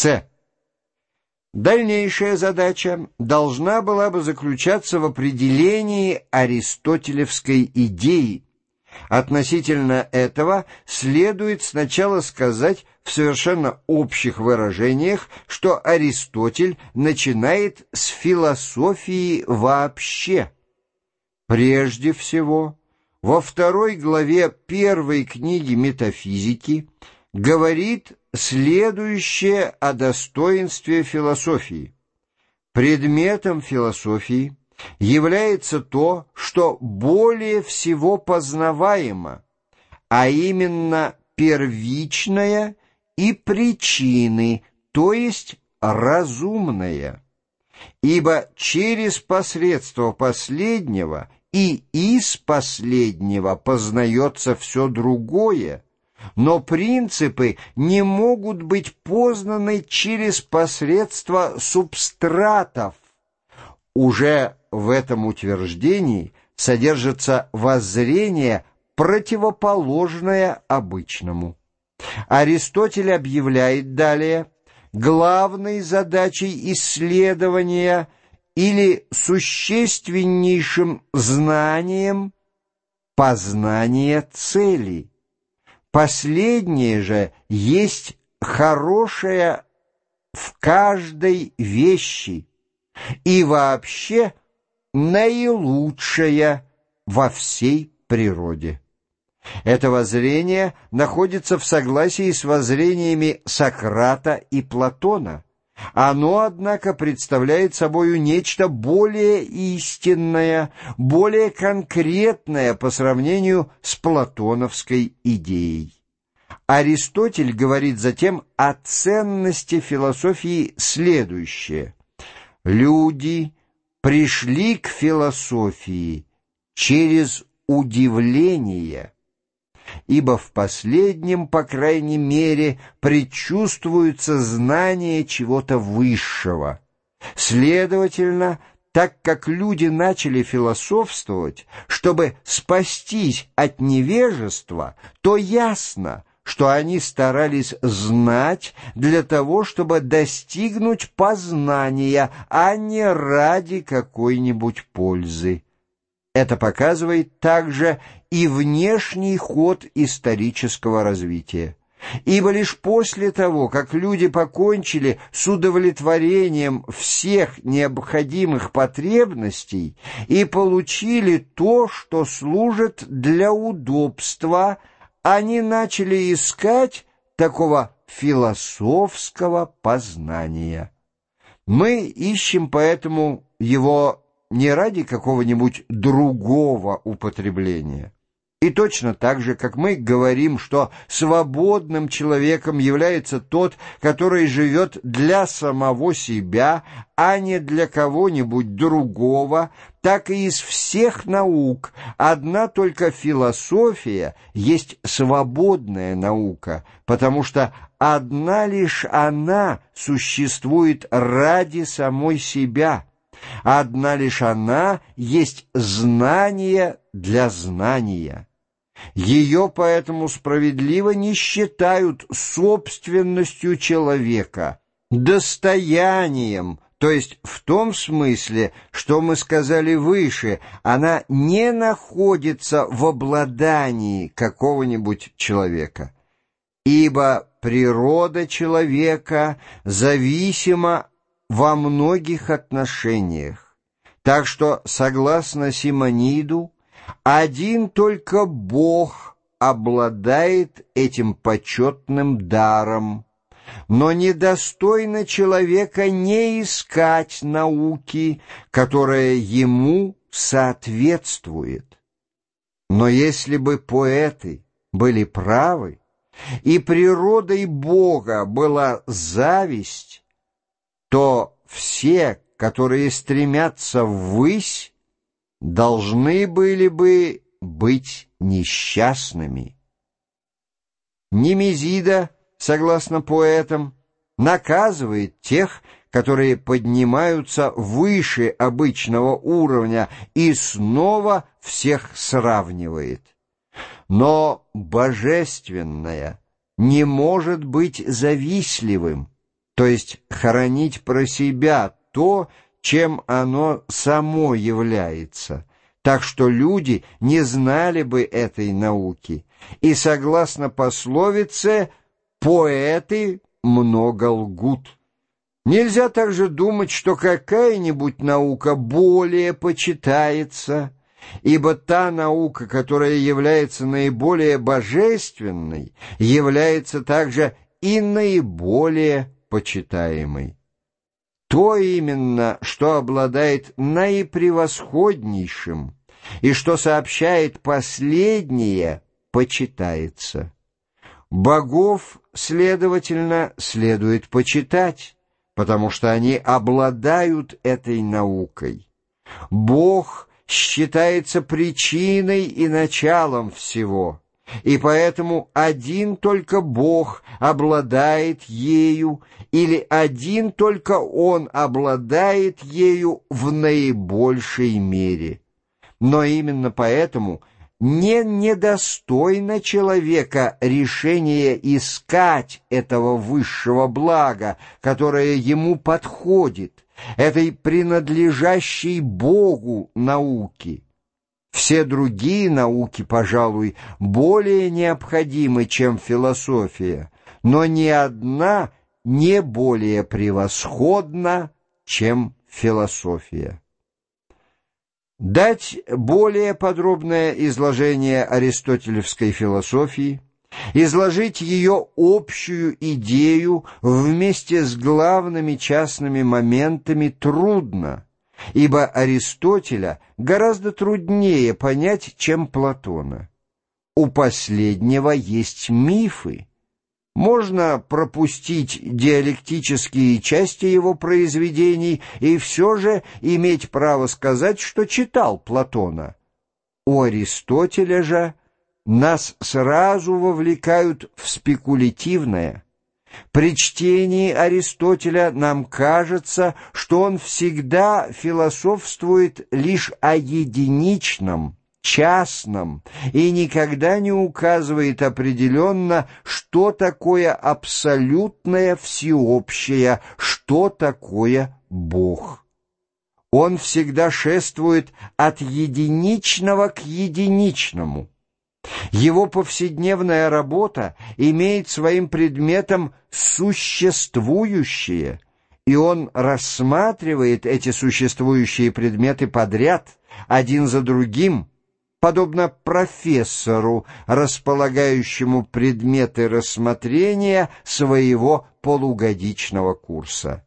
С. Дальнейшая задача должна была бы заключаться в определении аристотелевской идеи. Относительно этого следует сначала сказать в совершенно общих выражениях, что Аристотель начинает с философии вообще. Прежде всего, во второй главе первой книги «Метафизики» говорит следующее о достоинстве философии. Предметом философии является то, что более всего познаваемо, а именно первичное и причины, то есть разумное. Ибо через посредство последнего и из последнего познается все другое, но принципы не могут быть познаны через посредство субстратов. Уже в этом утверждении содержится воззрение, противоположное обычному. Аристотель объявляет далее главной задачей исследования или существеннейшим знанием познание цели – Последнее же есть хорошее в каждой вещи и вообще наилучшее во всей природе. Это воззрение находится в согласии с воззрениями Сократа и Платона – оно, однако, представляет собою нечто более истинное, более конкретное по сравнению с платоновской идеей. Аристотель говорит затем о ценности философии следующее. Люди пришли к философии через удивление – ибо в последнем, по крайней мере, предчувствуется знание чего-то высшего. Следовательно, так как люди начали философствовать, чтобы спастись от невежества, то ясно, что они старались знать для того, чтобы достигнуть познания, а не ради какой-нибудь пользы. Это показывает также и внешний ход исторического развития. Ибо лишь после того, как люди покончили с удовлетворением всех необходимых потребностей и получили то, что служит для удобства, они начали искать такого философского познания. Мы ищем поэтому его не ради какого-нибудь другого употребления. И точно так же, как мы говорим, что свободным человеком является тот, который живет для самого себя, а не для кого-нибудь другого, так и из всех наук одна только философия есть свободная наука, потому что одна лишь она существует ради самой себя – Одна лишь она есть знание для знания. Ее поэтому справедливо не считают собственностью человека, достоянием, то есть в том смысле, что мы сказали выше, она не находится в обладании какого-нибудь человека. Ибо природа человека зависима во многих отношениях. Так что, согласно Симониду, один только Бог обладает этим почетным даром, но недостойно человека не искать науки, которая ему соответствует. Но если бы поэты были правы, и природой Бога была зависть, то все, которые стремятся ввысь, должны были бы быть несчастными. Немезида, согласно поэтам, наказывает тех, которые поднимаются выше обычного уровня и снова всех сравнивает. Но божественное не может быть завистливым, то есть хоронить про себя то, чем оно само является, так что люди не знали бы этой науки, и, согласно пословице, поэты много лгут. Нельзя также думать, что какая-нибудь наука более почитается, ибо та наука, которая является наиболее божественной, является также и наиболее почитаемой. То именно, что обладает наипревосходнейшим, и что сообщает последнее, почитается. Богов, следовательно, следует почитать, потому что они обладают этой наукой. Бог считается причиной и началом всего, и поэтому один только Бог обладает ею, или один только Он обладает ею в наибольшей мере. Но именно поэтому не недостойно человека решение искать этого высшего блага, которое ему подходит, этой принадлежащей Богу науки. Все другие науки, пожалуй, более необходимы, чем философия, но ни одна не более превосходна, чем философия. Дать более подробное изложение аристотелевской философии, изложить ее общую идею вместе с главными частными моментами трудно, ибо Аристотеля гораздо труднее понять, чем Платона. У последнего есть мифы, можно пропустить диалектические части его произведений и все же иметь право сказать, что читал Платона. У Аристотеля же нас сразу вовлекают в спекулятивное. При чтении Аристотеля нам кажется, что он всегда философствует лишь о единичном – частном и никогда не указывает определенно, что такое абсолютное всеобщее, что такое Бог. Он всегда шествует от единичного к единичному. Его повседневная работа имеет своим предметом существующее, и он рассматривает эти существующие предметы подряд, один за другим, подобно профессору, располагающему предметы рассмотрения своего полугодичного курса.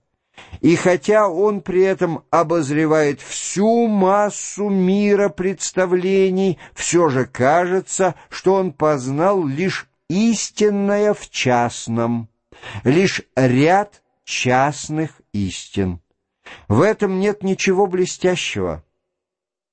И хотя он при этом обозревает всю массу мира представлений, все же кажется, что он познал лишь истинное в частном, лишь ряд частных истин. В этом нет ничего блестящего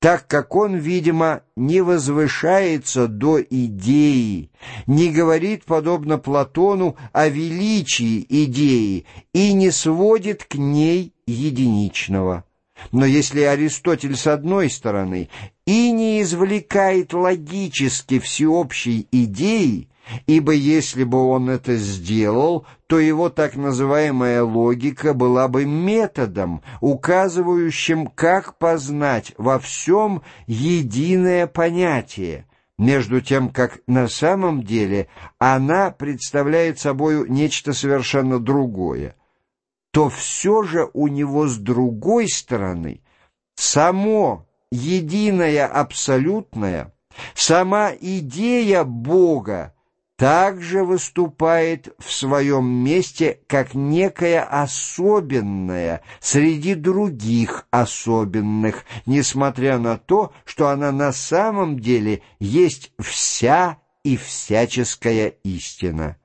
так как он, видимо, не возвышается до идеи, не говорит, подобно Платону, о величии идеи и не сводит к ней единичного. Но если Аристотель с одной стороны и не извлекает логически всеобщей идеи, ибо если бы он это сделал, то его так называемая логика была бы методом, указывающим, как познать во всем единое понятие, между тем, как на самом деле она представляет собою нечто совершенно другое, то все же у него с другой стороны само единое абсолютное, сама идея Бога, также выступает в своем месте как некая особенная среди других особенных, несмотря на то, что она на самом деле есть вся и всяческая истина.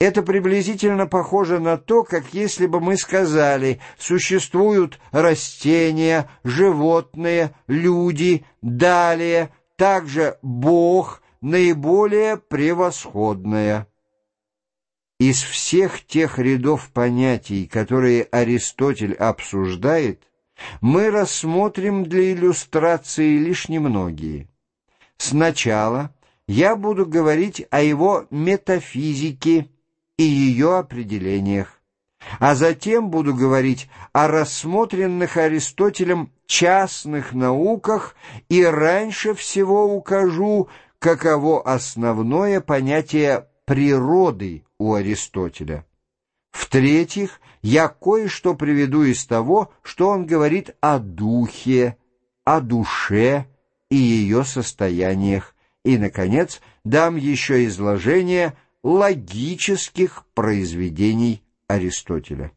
Это приблизительно похоже на то, как если бы мы сказали, существуют растения, животные, люди, далее, также Бог – наиболее превосходная. Из всех тех рядов понятий, которые Аристотель обсуждает, мы рассмотрим для иллюстрации лишь немногие. Сначала я буду говорить о его метафизике и ее определениях. а затем буду говорить о рассмотренных Аристотелем частных науках и раньше всего укажу, каково основное понятие природы у Аристотеля. В-третьих, я кое-что приведу из того, что он говорит о духе, о душе и ее состояниях, и, наконец, дам еще изложение логических произведений Аристотеля.